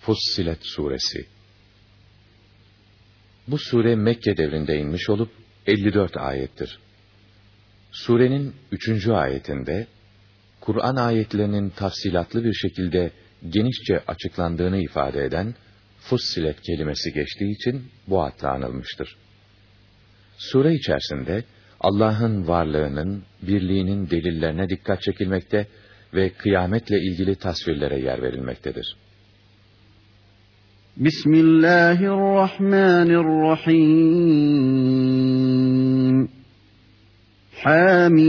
Fussilet Suresi Bu sure Mekke devrinde inmiş olup 54 ayettir. Surenin 3. ayetinde Kur'an ayetlerinin tafsilatlı bir şekilde genişçe açıklandığını ifade eden Fussilet kelimesi geçtiği için bu adla anılmıştır. Sure içerisinde Allah'ın varlığının, birliğinin delillerine dikkat çekilmekte ve kıyametle ilgili tasvirlere yer verilmektedir. Bismillahirrahmanirrahim. Hamim.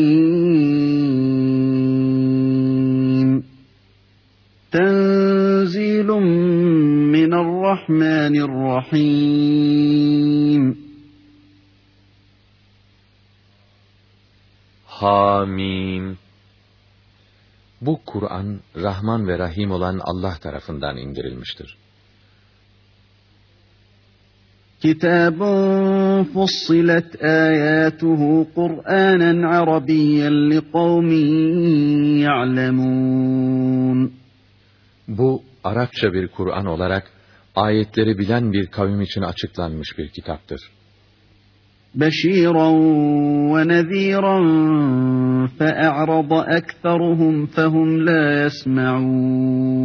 Tenzilun minarrahmanirrahim. Hamim. Bu Kur'an Rahman ve Rahim olan Allah tarafından indirilmiştir. Kitabun fussilet ayatuhu Kur'anen Arabiyyen li kavmin ya'lemun. Bu Arapça bir Kur'an olarak ayetleri bilen bir kavim için açıklanmış bir kitaptır. بشيرا ونذيرا فأعرض أكثرهم فهم لا يسمعون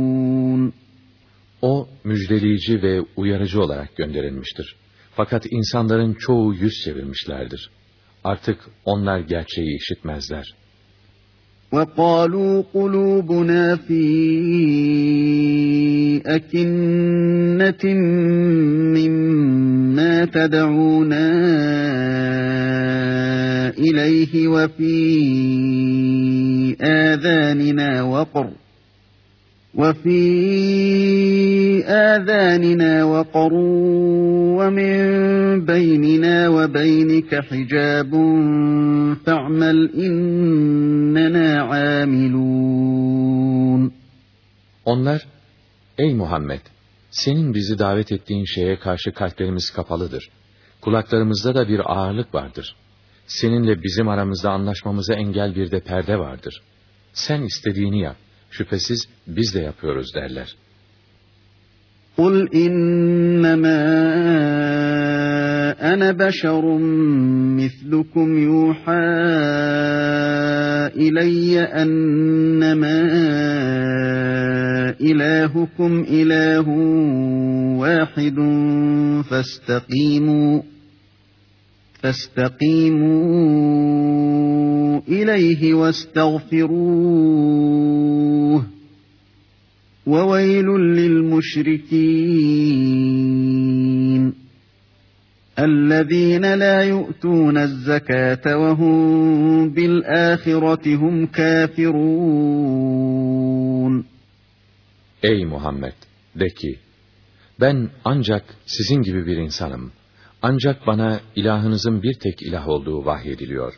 O müjdeleyici ve uyarıcı olarak gönderilmiştir. Fakat insanların çoğu yüz çevirmişlerdir. Artık onlar gerçeği işitmezler. وَقَالُوا قُلُوبُنَا فِي أَكِنَّةٍ مِّمَّا تَدْعُونَا إِلَيْهِ وَفِي آذَانِنَا وَقْرٌ وَفِي آذَانِنَا وَقْرٌ وَمِن بَيْنِنَا وَبَيْنِكَ حِجَابٌ فَاعْمَلْ إِنَّنَا عَامِلُونَ Onlar, ey Muhammed, senin bizi davet ettiğin şeye karşı kalplerimiz kapalıdır. Kulaklarımızda da bir ağırlık vardır. Seninle bizim aramızda anlaşmamıza engel bir de perde vardır. Sen istediğini yap. Şüphesiz biz de yapıyoruz derler. قُلْ إِنَّمَا أَنَا بَشَرٌ مِثْلُكُمْ يُوحَى إِلَيَّ أَنَّمَا إِلَٰهُكُمْ إِلَٰهٌ وَاحِدٌ فَاسْتَقِيمُوا فَاسْتَقِيمُوا إِلَيْهِ وَاسْتَغْفِرُوهُ وَوَيْلٌ لِلْمُشْرِكِينَ الَّذ۪ينَ لَا يُؤْتُونَ الزَّكَاةَ وَهُمْ بِالْآخِرَةِ هُمْ كَافِرُونَ Ey Muhammed! De ki, ben ancak sizin gibi bir insanım. Ancak bana ilahınızın bir tek ilah olduğu vahyediliyor.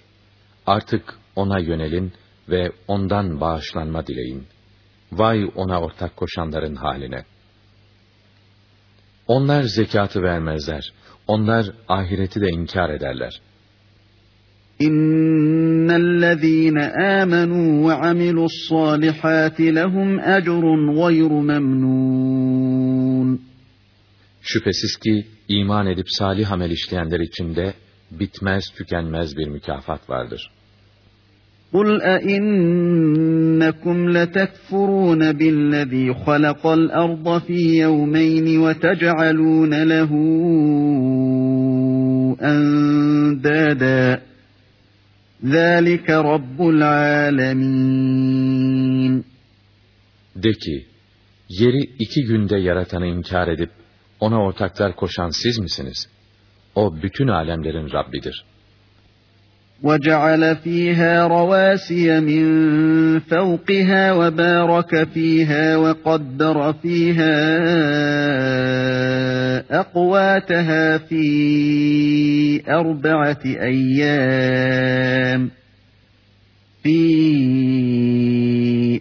Artık ona yönelin ve ondan bağışlanma dileyin. Vay ona ortak koşanların haline. Onlar zekatı vermezler. Onlar ahireti de inkar ederler. İnnellezîne âmenû ve amilu's-sâlihâti lehum ecrun gayru memnûn. Şüphesiz ki iman edip salih amel işleyenler için de bitmez tükenmez bir mükafat vardır. قُلْ أَإِنَّكُمْ لَتَكْفُرُونَ بِالَّذ۪ي خَلَقَ الْأَرْضَ ف۪ي يَوْمَيْنِ وَتَجْعَلُونَ لَهُ أَنْدَادًا ذَٰلِكَ رَبُّ الْعَالَمِينَ De ki, yeri iki günde yaratanı inkar edip, ona ortaklar koşan siz misiniz? O bütün alemlerin Rabbidir. وَجَعَلَ ف۪يهَا رَوَاسِيَ مِنْ فَوْقِهَا وَبَارَكَ ف۪يهَا وَقَدَّرَ ف۪يهَا أَقْوَاتَهَا ف۪ي أَرْبَعَةِ أَيَّامٍ. فِي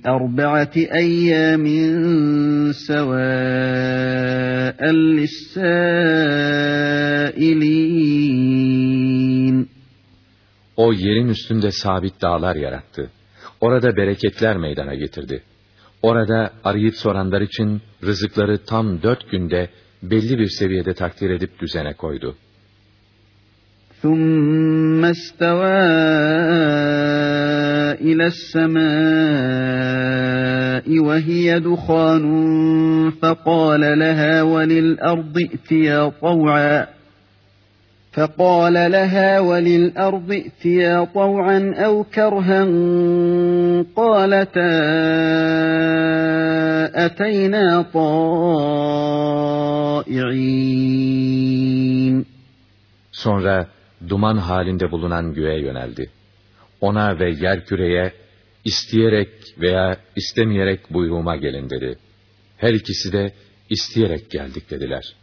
أَرْبَعَةِ أَيَّامٍ سَوَاءً لِلسَّائِلِينَ. O yerin üstünde sabit dağlar yarattı. Orada bereketler meydana getirdi. Orada arayıp soranlar için rızıkları tam dört günde belli bir seviyede takdir edip düzene koydu. ثُمَّ اسْتَوَى إِلَى السَّمَاءِ وَهِيَ دُخَانٌ فَقَالَ لَهَا وَلِلْأَرْضِ ائْتِيَا طَوْعًا فقال لها وللأرض ائتيا طوعا أو كرها قالتا أتينا طائعين Sonra duman halinde bulunan göğe yöneldi. Ona ve yer küreye isteyerek veya istemeyerek buyruğuma gelin dedi. Her ikisi de isteyerek geldik dediler.''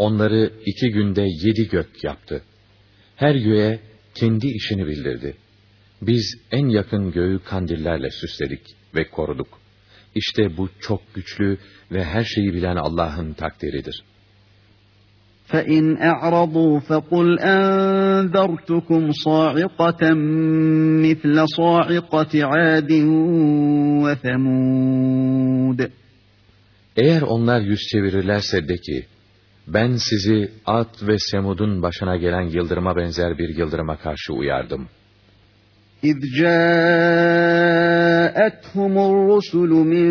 onları iki günde yedi gök yaptı. Her göğe kendi işini bildirdi. Biz en yakın göğü kandillerle süsledik ve koruduk. İşte bu çok güçlü ve her şeyi bilen Allah'ın takdiridir. فَاِنْ اَعْرَضُوا فَقُلْ اَنْذَرْتُكُمْ صَاعِقَةً مِثْلَ صَاعِقَةِ عَادٍ وَثَمُودٍ Eğer onlar yüz çevirirlerse de ki, ben sizi Ad ve Semud'un başına gelen yıldırıma benzer bir yıldırıma karşı uyardım. إذ جاءتهم الرسل من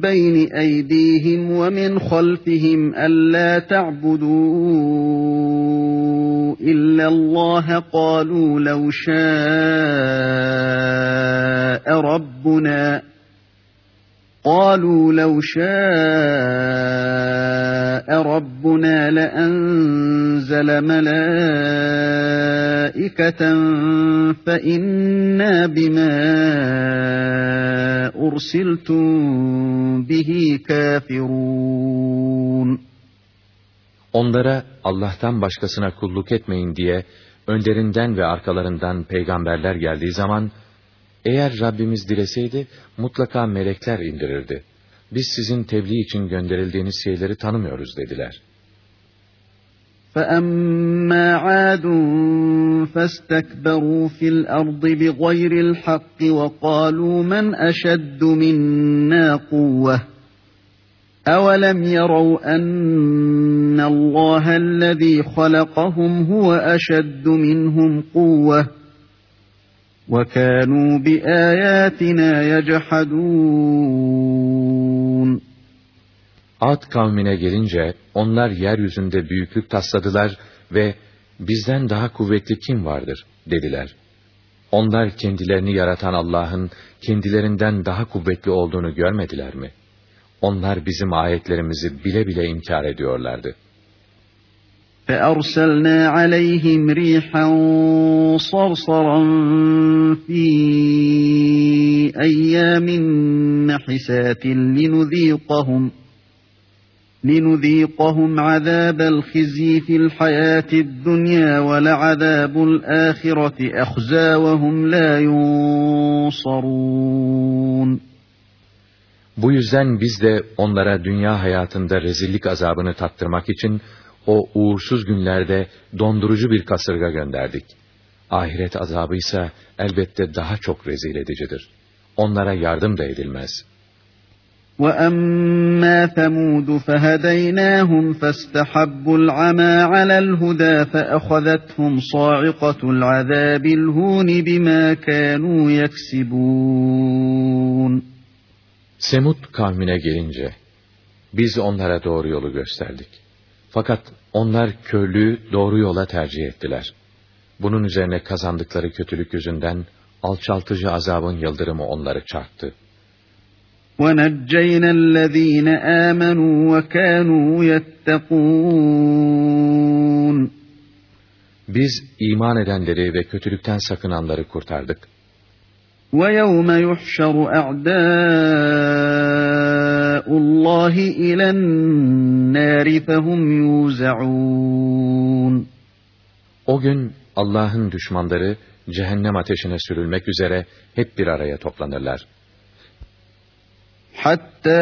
بين أيديهم ومن خلفهم ألا تعبدوا إلا الله قالوا لو شاء ربنا قالوا لو شاء ربنا لأنزل ملائكة فإنا بما أرسلتم به كافرون Onlara Allah'tan başkasına kulluk etmeyin diye önlerinden ve arkalarından peygamberler geldiği zaman eğer Rabbimiz dileseydi mutlaka melekler indirirdi. Biz sizin tebliğ için gönderildiğiniz şeyleri tanımıyoruz dediler. فَأَمَّا عَادٌ فَاسْتَكْبَرُوا فِي الْأَرْضِ بِغَيْرِ الْحَقِّ وَقَالُوا مَنْ أَشَدُّ مِنَّا قُوَّةً أَوَلَمْ يَرَوْا أَنَّ اللَّهَ الَّذِي خَلَقَهُمْ هُوَ أَشَدُّ مِنْهُمْ قُوَّةً وَكَانُوا بِآيَاتِنَا يَجْحَدُونَ Ad kavmine gelince onlar yeryüzünde büyüklük tasladılar ve bizden daha kuvvetli kim vardır dediler. Onlar kendilerini yaratan Allah'ın kendilerinden daha kuvvetli olduğunu görmediler mi? Onlar bizim ayetlerimizi bile bile inkar ediyorlardı. فأرسلنا عليهم ريحا صرصرا في أيام نحسات لنذيقهم لنذيقهم عذاب الخزي في الحياة الدنيا ولعذاب الآخرة أخزى وهم لا ينصرون Bu yüzden biz de onlara dünya hayatında rezillik azabını tattırmak için o uğursuz günlerde dondurucu bir kasırga gönderdik. Ahiret azabı ise elbette daha çok rezil edicidir. Onlara yardım da edilmez. وَأَمَّا ثَمُودُ فَهَدَيْنَاهُمْ فَاسْتَحَبُّوا الْعَمَى عَلَى الْهُدَى فَأَخَذَتْهُمْ صَاعِقَةُ الْعَذَابِ الْهُونِ بِمَا كَانُوا يَكْسِبُونَ Semud kavmine gelince, biz onlara doğru yolu gösterdik. Fakat onlar körlüğü doğru yola tercih ettiler. Bunun üzerine kazandıkları kötülük yüzünden alçaltıcı azabın yıldırımı onları çarptı. وَنَجَّيْنَا الَّذ۪ينَ آمَنُوا وَكَانُوا يَتَّقُونَ Biz iman edenleri ve kötülükten sakınanları kurtardık. وَيَوْمَ يُحْشَرُ أَعْدَاءُ اللّٰهِ إِلَى النَّارِ فَهُمْ يُوزَعُونَ O gün Allah'ın düşmanları cehennem ateşine sürülmek üzere hep bir araya toplanırlar. Hatta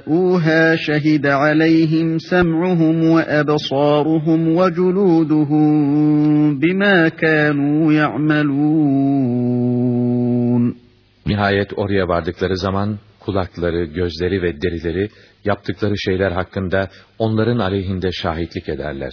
câ'ûhâ şehide aleyhim sem'uhum ve ebsâruhum ve culûduhum bimâ kânû ya'melûn. Nihayet oraya vardıkları zaman kulakları, gözleri ve derileri yaptıkları şeyler hakkında onların aleyhinde şahitlik ederler.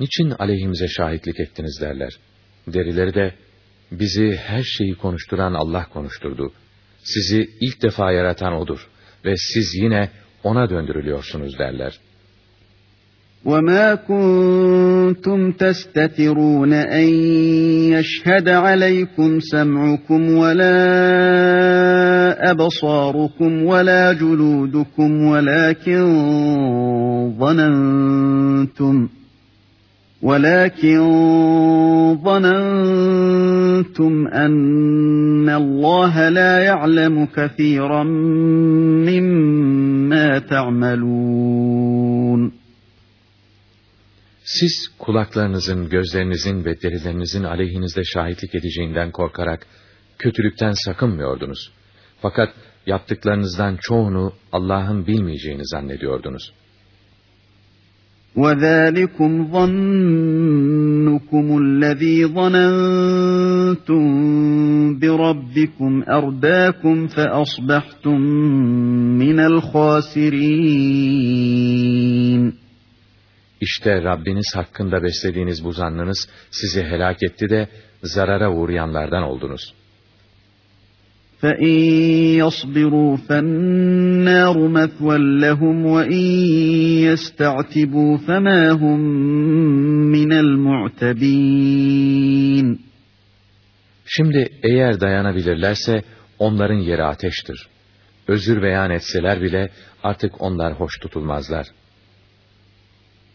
niçin aleyhimize şahitlik ettiniz derler. Derileri de, bizi her şeyi konuşturan Allah konuşturdu. Sizi ilk defa yaratan O'dur ve siz yine O'na döndürülüyorsunuz derler.'' وَمَا كُنْتُمْ تَسْتَتِرُونَ أَنْ يَشْهَدَ عَلَيْكُمْ سَمْعُكُمْ وَلَا أَبْصَارُكُمْ وَلَا جُلُودُكُمْ وَلَكِنْ ظَنَنْتُمْ ولكن ظننتم أن الله لا يعلم كثيرا مما تعملون Siz kulaklarınızın, gözlerinizin ve derilerinizin aleyhinizde şahitlik edeceğinden korkarak kötülükten sakınmıyordunuz. Fakat yaptıklarınızdan çoğunu Allah'ın bilmeyeceğini zannediyordunuz. وَذَٰلِكُمْ ظَنُّكُمُ الَّذ۪ي ظَنَنْتُمْ بِرَبِّكُمْ أَرْدَاكُمْ فَأَصْبَحْتُمْ مِنَ الْخَاسِرِينَ İşte Rabbiniz hakkında beslediğiniz bu zannınız sizi helak etti de zarara uğrayanlardan oldunuz. فَاِنْ يَصْبِرُوا فَالنَّارُ مَثْوًى لَهُمْ وَاِنْ يَسْتَعْتِبُوا فَمَا هُمْ مِنَ الْمُعْتَبِينَ Şimdi eğer dayanabilirlerse onların yeri ateştir. Özür beyan etseler bile artık onlar hoş tutulmazlar.''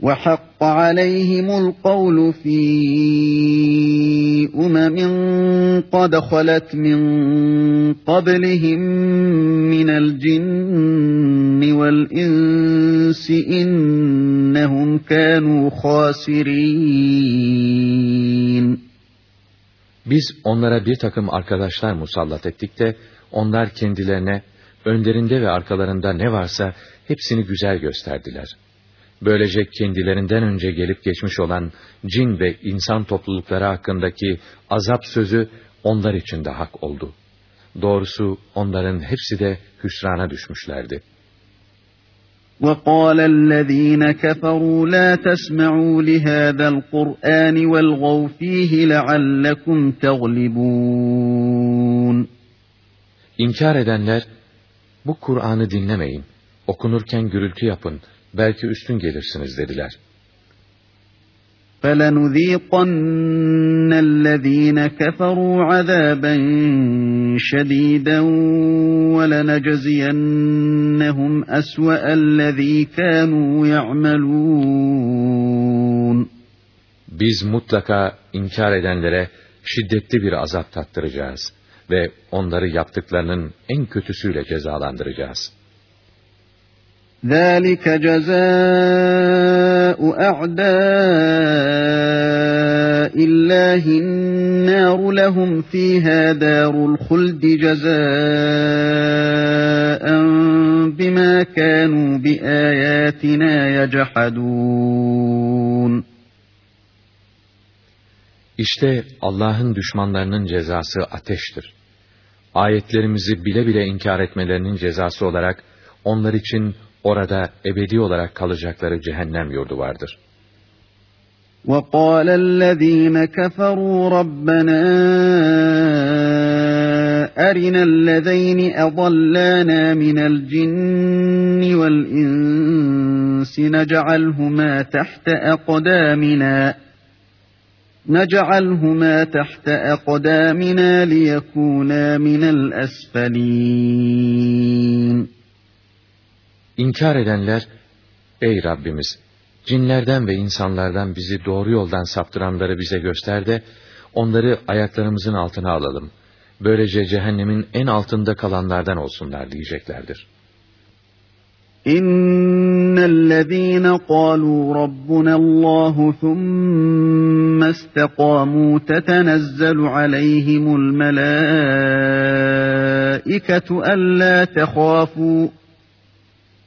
وَحَقَّ عَلَيْهِمُ الْقَوْلُ فِي أُمَمٍ قَدْ خَلَتْ مِن قَبْلِهِم مِّنَ الْجِنِّ وَالْإِنسِ إِنَّهُمْ كَانُوا خَاسِرِينَ Biz onlara bir takım arkadaşlar musallat ettik de, onlar kendilerine, önlerinde ve arkalarında ne varsa hepsini güzel gösterdiler.'' Böylece kendilerinden önce gelip geçmiş olan cin ve insan toplulukları hakkındaki azap sözü onlar için de hak oldu. Doğrusu onların hepsi de hüsrana düşmüşlerdi. وَقَالَ الَّذ۪ينَ كَفَرُوا لَا تَسْمَعُوا لِهَذَا الْقُرْآنِ وَالْغَوْ ف۪يهِ لَعَلَّكُمْ تَغْلِبُونَ İnkar edenler, bu Kur'an'ı dinlemeyin, okunurken gürültü yapın, belki üstün gelirsiniz dediler. فَلَنُذ۪يقَنَّ الَّذ۪ينَ كَفَرُوا عَذَابًا شَد۪يدًا وَلَنَجَزِيَنَّهُمْ أَسْوَأَ الَّذ۪ي كَانُوا يَعْمَلُونَ Biz mutlaka inkar edenlere şiddetli bir azap tattıracağız ve onları yaptıklarının en kötüsüyle cezalandıracağız.'' ذَٰلِكَ جَزَاءُ أَعْدَاءِ اللّٰهِ النَّارُ لَهُمْ ف۪يهَا دَارُ الْخُلْدِ جَزَاءً بِمَا كَانُوا بِآيَاتِنَا يَجْحَدُونَ İşte Allah'ın düşmanlarının cezası ateştir. Ayetlerimizi bile bile inkar etmelerinin cezası olarak onlar için orada ebedi olarak kalacakları cehennem yurdu vardır. وَقَالَ الَّذ۪ينَ كَفَرُوا رَبَّنَا أَرِنَا الَّذَيْنِ أَضَلَّانَا مِنَ الْجِنِّ وَالْإِنسِ نَجْعَلْهُمَا تَحْتَ أَقْدَامِنَا نَجْعَلْهُمَا تَحْتَ أَقْدَامِنَا لِيَكُونَا مِنَ الْأَسْفَلِينَ İnkar edenler, ey Rabbimiz, cinlerden ve insanlardan bizi doğru yoldan saptıranları bize göster de, onları ayaklarımızın altına alalım. Böylece cehennemin en altında kalanlardan olsunlar diyeceklerdir. İnnellezîne kâlû rabbunallâhu thumme istekâmû tetenezzelu aleyhimul melâiketu ellâ tehâfû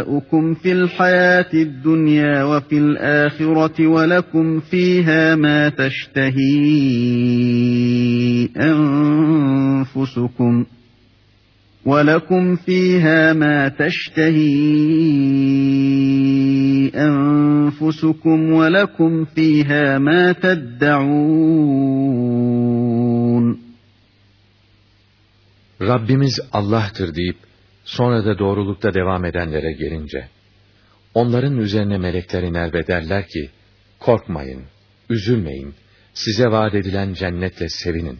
أولياؤكم في الحياة الدنيا وفي الآخرة ولكم فيها ما تشتهي أنفسكم ولكم فيها ما تشتهي أنفسكم ولكم فيها ما تدعون. Rabbimiz Allah'tır deyip sonra da doğrulukta devam edenlere gelince, onların üzerine melekler iner ve derler ki, korkmayın, üzülmeyin, size vaat edilen cennetle sevinin.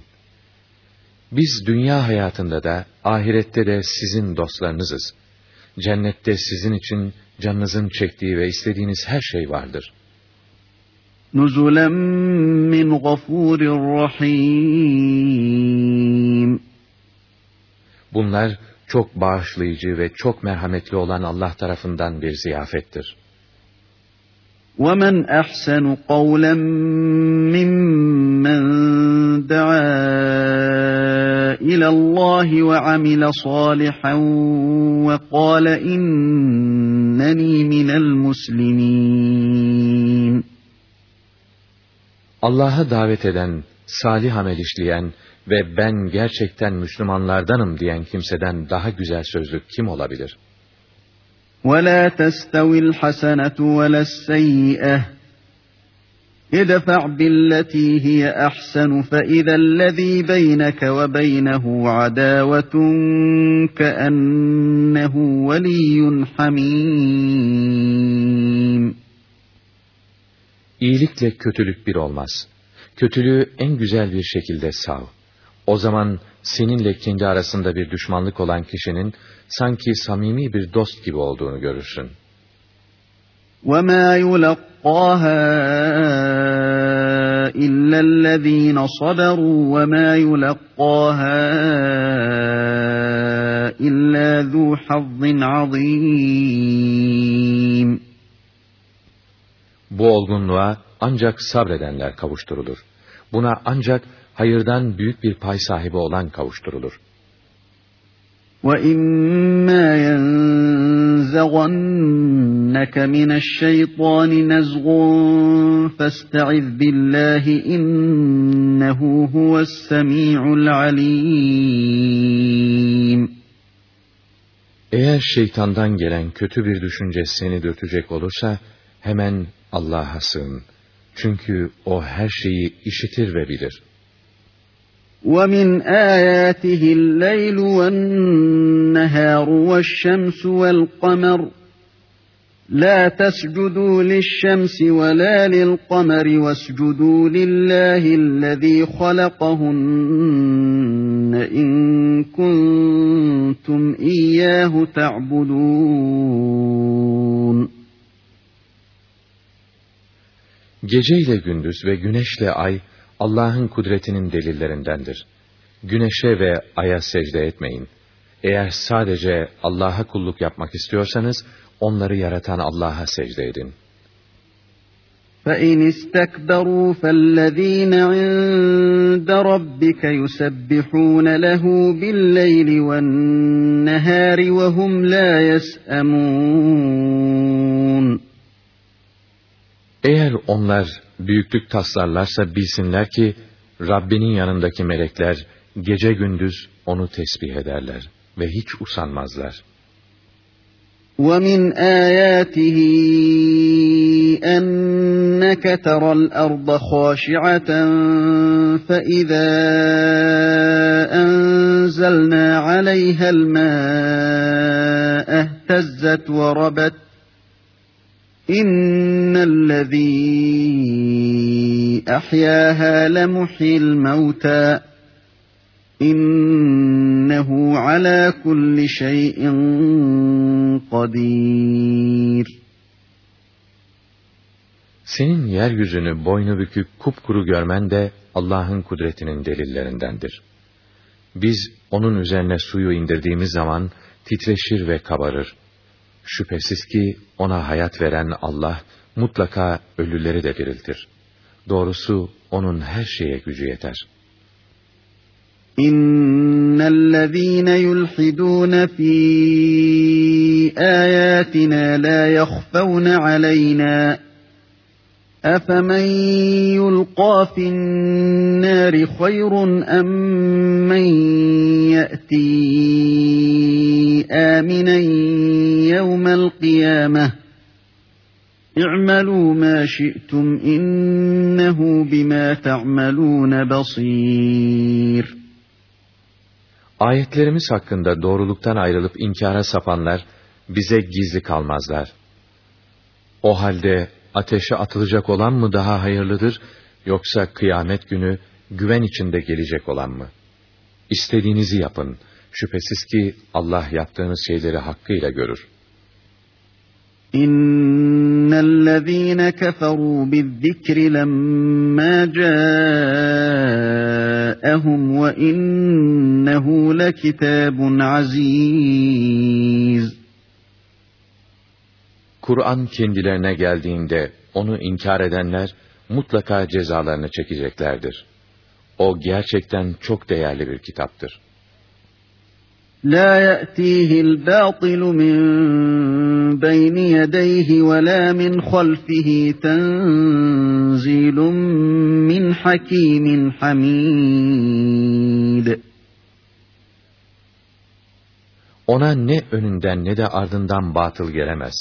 Biz dünya hayatında da, ahirette de sizin dostlarınızız. Cennette sizin için canınızın çektiği ve istediğiniz her şey vardır. Nuzulen min gafurir rahim. Bunlar çok bağışlayıcı ve çok merhametli olan Allah tarafından bir ziyafettir. وَمَنْ أَحْسَنُ قَوْلًا مِّمَّنْ دَعَا إِلَى اللّٰهِ وَعَمِلَ صَالِحًا وَقَالَ إِنَّنِي مِنَ الْمُسْلِمِينَ Allah'a davet eden, salih amel işleyen ve ben gerçekten Müslümanlardanım diyen kimseden daha güzel sözlük kim olabilir? وَلَا تَسْتَوِي الْحَسَنَةُ وَلَا السَّيِّئَةُ اِدْفَعْ بِالَّتِي هِيَ أَحْسَنُ فَإِذَا الَّذ۪ي بَيْنَكَ وَبَيْنَهُ عَدَاوَةٌ كَأَنَّهُ وَلِيٌّ حَمِيمٌ İyilikle kötülük bir olmaz. Kötülüğü en güzel bir şekilde sav. O zaman seninle kendi arasında bir düşmanlık olan kişinin sanki samimi bir dost gibi olduğunu görürsün. وَمَا يُلَقَّاهَا إِلَّا الَّذ۪ينَ صَبَرُوا وَمَا يُلَقَّاهَا إِلَّا ذُو حَظٍّ عَظ۪يمٍ Bu olgunluğa ancak sabredenler kavuşturulur. Buna ancak hayırdan büyük bir pay sahibi olan kavuşturulur. وَإِمَّا يَنزَغَنَّكَ مِنَ الشَّيْطَانِ نَزْغٌ فَاسْتَعِذْ بِاللّٰهِ اِنَّهُ هُوَ السَّمِيعُ الْعَلِيمُ Eğer şeytandan gelen kötü bir düşünce seni dürtecek olursa, hemen Allah'a sığın. Çünkü O her şeyi işitir ve bilir. وَمِنْ آيَاتِهِ اللَّيْلُ وَالنَّهَارُ وَالشَّمْسُ وَالْقَمَرُ لَا تَسْجُدُوا لِلشَّمْسِ وَلَا لِلْقَمَرِ وَاسْجُدُوا لِلَّهِ الَّذِي خَلَقَهُنَّ إِن كُنتُمْ إِيَّاهُ تَعْبُدُونَ Gece ile gündüz ve güneşle ay Allah'ın kudretinin delillerindendir. Güneşe ve aya secde etmeyin. Eğer sadece Allah'a kulluk yapmak istiyorsanız onları yaratan Allah'a secde edin. فَاِنْ اسْتَكْبَرُوا فَالَّذ۪ينَ عِنْدَ رَبِّكَ يُسَبِّحُونَ لَهُ بِاللَّيْلِ وَالنَّهَارِ وَهُمْ لَا يَسْأَمُونَ Eğer onlar büyüklük taslarlarsa bilsinler ki Rabbinin yanındaki melekler gece gündüz onu tesbih ederler ve hiç usanmazlar. وَمِنْ آيَاتِهِ أَنَّكَ تَرَى الْأَرْضَ خَاشِعَةً فَإِذَا أَنزَلْنَا عَلَيْهَا الْمَاءَ اهْتَزَّتْ وَرَبَتْ إِنَّ الَّذِي أَحْيَاهَا لَمُحْيِي الْمَوْتَى İnnehu ala kulli şeyin kadir. Senin yeryüzünü boynu bükük kupkuru görmen de Allah'ın kudretinin delillerindendir. Biz onun üzerine suyu indirdiğimiz zaman titreşir ve kabarır. Şüphesiz ki ona hayat veren Allah mutlaka ölüleri de diriltir. Doğrusu onun her şeye gücü yeter.'' إن الذين يلحدون في آياتنا لا يخفون علينا أفمن يلقى في النار خير أم من يأتي آمنا يوم القيامة اعملوا ما شئتم إنه بما تعملون بصير Ayetlerimiz hakkında doğruluktan ayrılıp inkara sapanlar bize gizli kalmazlar. O halde ateşe atılacak olan mı daha hayırlıdır yoksa kıyamet günü güven içinde gelecek olan mı? İstediğinizi yapın. Şüphesiz ki Allah yaptığınız şeyleri hakkıyla görür. İnnellezîne keferû bizzikri lemmâ ca'ehum ve innehu lekitâbun azîz. Kur'an kendilerine geldiğinde onu inkar edenler mutlaka cezalarını çekeceklerdir. O gerçekten çok değerli bir kitaptır. لا يأتيه الباطل من بين يديه ولا من خلفه تنزيل من حكيم حميد Ona ne önünden ne de ardından batıl gelemez.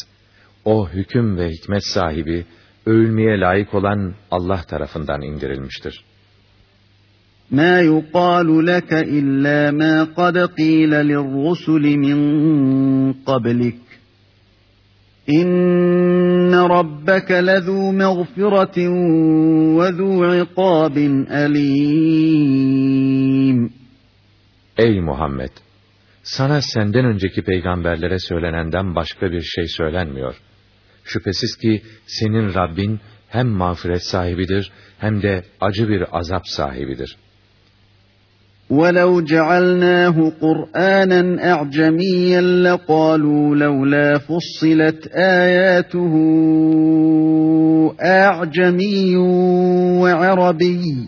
O hüküm ve hikmet sahibi, övülmeye layık olan Allah tarafından indirilmiştir. ما يقال لك إلا ما قد قيل للرسل من قبلك إن ربك لذو مغفرة وذو عقاب أليم Ey Muhammed! Sana senden önceki peygamberlere söylenenden başka bir şey söylenmiyor. Şüphesiz ki senin Rabbin hem mağfiret sahibidir hem de acı bir azap sahibidir.'' ولو جعلناه قرآنا أعجميا لقالوا لولا فصلت آياته أعجمي وعربي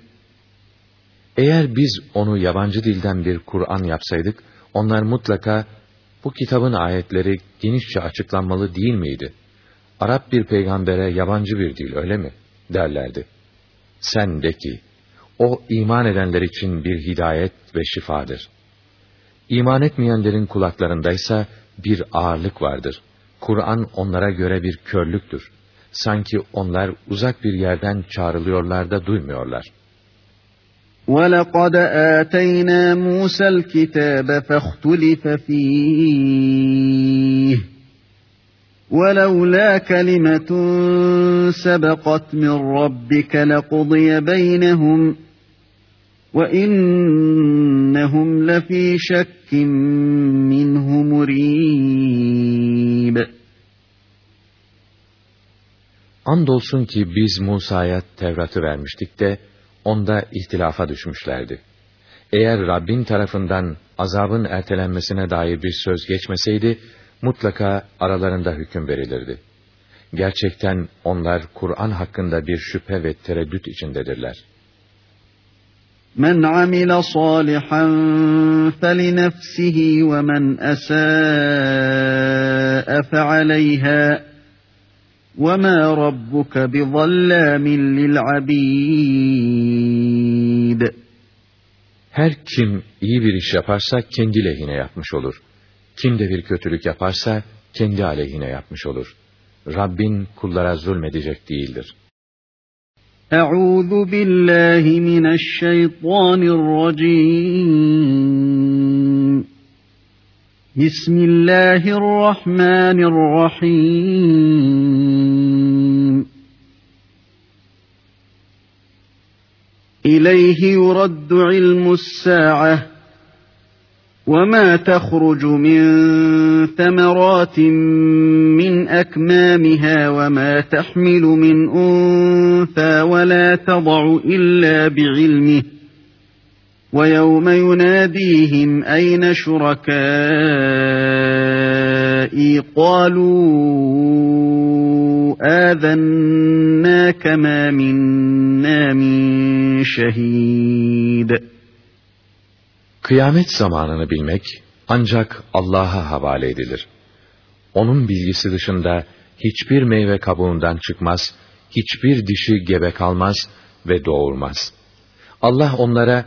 Eğer biz onu yabancı dilden bir Kur'an yapsaydık, onlar mutlaka bu kitabın ayetleri genişçe açıklanmalı değil miydi? Arap bir peygambere yabancı bir dil öyle mi? derlerdi. Sen de ki, o iman edenler için bir hidayet ve şifadır. İman etmeyenlerin kulaklarındaysa bir ağırlık vardır. Kur'an onlara göre bir körlüktür. Sanki onlar uzak bir yerden çağrılıyorlar da duymuyorlar.'' وَلَقَدْ آتَيْنَا مُوسَى الْكِتَابَ فَاخْتُلِفَ فِيهِ وَلَوْلَا كَلِمَةٌ سَبَقَتْ مِنْ رَبِّكَ لَقُضِيَ بَيْنَهُمْ وَإِنَّهُمْ لَفِي شَكٍّ مِّنْهُ مُرِيبٍ Andolsun ki biz Musa'ya Tevrat'ı vermiştik de onda ihtilafa düşmüşlerdi. Eğer Rabbin tarafından azabın ertelenmesine dair bir söz geçmeseydi, mutlaka aralarında hüküm verilirdi. Gerçekten onlar Kur'an hakkında bir şüphe ve tereddüt içindedirler. Men amila salihan felinefsihi ve men esâe fealeyhâ وَمَا رَبُّكَ بِظَلَّامٍ لِلْعَبِيدِ Her kim iyi bir iş yaparsa kendi lehine yapmış olur. Kim de bir kötülük yaparsa kendi aleyhine yapmış olur. Rabbin kullara zulmedecek değildir. Euzu billahi mineşşeytanirracim. Bismillahirrahmanirrahim. İleyhi yuraddu ilmus sa'ah وما تخرج من ثمرات من أكمامها وما تحمل من أنثى ولا تضع إلا بعلمه ويوم يناديهم اين شركائي قالوا اذناك ما منا من شهيد Kıyamet zamanını bilmek ancak Allah'a havale edilir. Onun bilgisi dışında hiçbir meyve kabuğundan çıkmaz, hiçbir dişi gebe kalmaz ve doğurmaz. Allah onlara,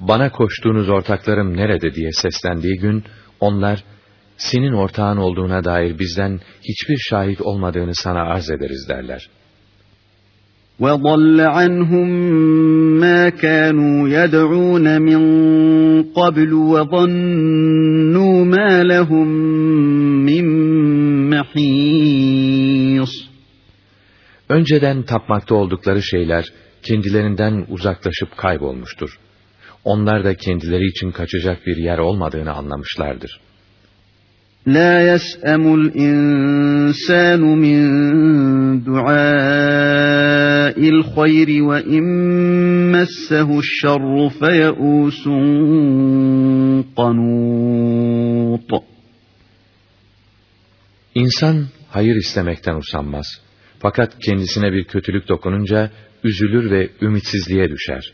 bana koştuğunuz ortaklarım nerede diye seslendiği gün, onlar, senin ortağın olduğuna dair bizden hiçbir şahit olmadığını sana arz ederiz derler.'' وَضَلَّ عَنْهُمْ مَا كَانُوا يَدْعُونَ مِنْ قَبْلُ وَظَنُّوا مَا لَهُمْ مِنْ مَحِيصٍ Önceden tapmakta oldukları şeyler kendilerinden uzaklaşıp kaybolmuştur. Onlar da kendileri için kaçacak bir yer olmadığını anlamışlardır. La yes'emul insanu min du'a'il hayri ve in messehu şerru feyeusun qanut. İnsan hayır istemekten usanmaz. Fakat kendisine bir kötülük dokununca üzülür ve ümitsizliğe düşer.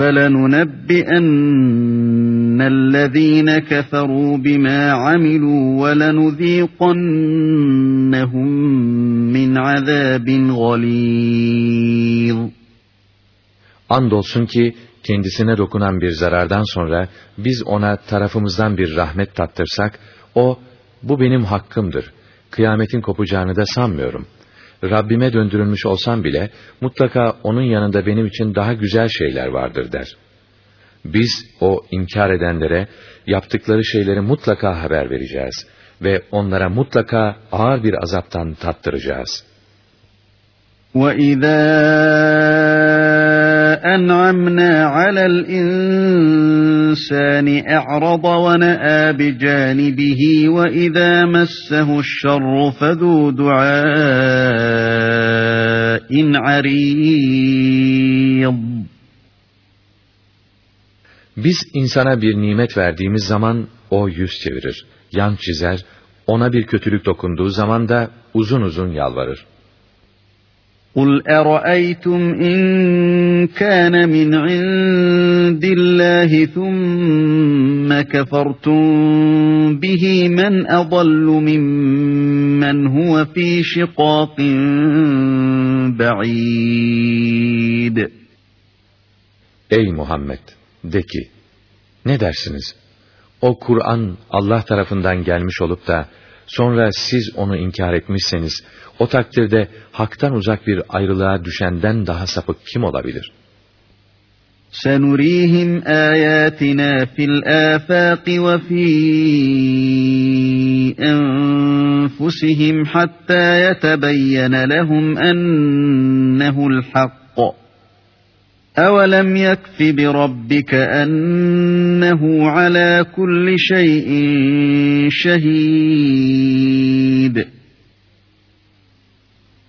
فَلَنُنَبِّئَنَّ الَّذ۪ينَ كَفَرُوا بِمَا عَمِلُوا وَلَنُذ۪يقَنَّهُمْ مِنْ عَذَابٍ غَل۪يظٍ Andolsun ki kendisine dokunan bir zarardan sonra biz ona tarafımızdan bir rahmet tattırsak, o, bu benim hakkımdır, kıyametin kopacağını da sanmıyorum. Rabbime döndürülmüş olsam bile, mutlaka onun yanında benim için daha güzel şeyler vardır der. Biz, o inkar edenlere, yaptıkları şeyleri mutlaka haber vereceğiz ve onlara mutlaka ağır bir azaptan tattıracağız. وَإِذَا أنعمنا على الإنسان أعرض ونأى بجانبه وإذا مسه الشر فذو دعاء عريض Biz insana bir nimet verdiğimiz zaman o yüz çevirir, yan çizer, ona bir kötülük dokunduğu zaman da uzun uzun yalvarır. قُلْ أَرَأَيْتُمْ إِنْ كَانَ مِنْ عِنْدِ اللَّهِ ثُمَّ كَفَرْتُمْ بِهِ مَنْ أَضَلُّ مِمَّنْ هُوَ فِي شِقَاقٍ بَعِيدٍ Ey Muhammed! De ki, ne dersiniz? O Kur'an Allah tarafından gelmiş olup da, sonra siz onu inkar etmişseniz, o takdirde haktan uzak bir ayrılığa düşenden daha sapık kim olabilir? سَنُرِيهِمْ آيَاتِنَا فِي الْآفَاقِ وَفِي أَنفُسِهِمْ حَتَّى يَتَبَيَّنَ لَهُمْ أَنَّهُ الْحَقُّ أَوَلَمْ يَكْفِ بِرَبِّكَ أَنَّهُ عَلَى كُلِّ شَيْءٍ شَهِيدٌ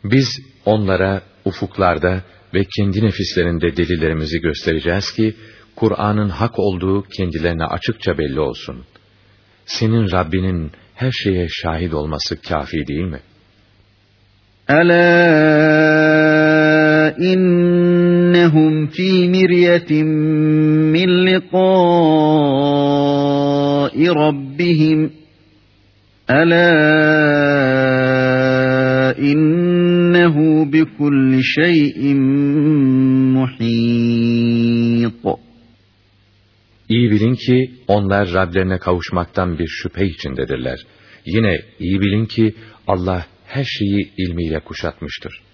Biz onlara ufuklarda ve kendi nefislerinde delillerimizi göstereceğiz ki, Kur'an'ın hak olduğu kendilerine açıkça belli olsun. Senin Rabbinin her şeye şahit olması kafi değil mi? Ela fi miryetin min liqai rabbihim. Ela innehu bi kulli şeyin muhit. İyi bilin ki onlar Rablerine kavuşmaktan bir şüphe içindedirler. Yine iyi bilin ki Allah her şeyi ilmiyle kuşatmıştır.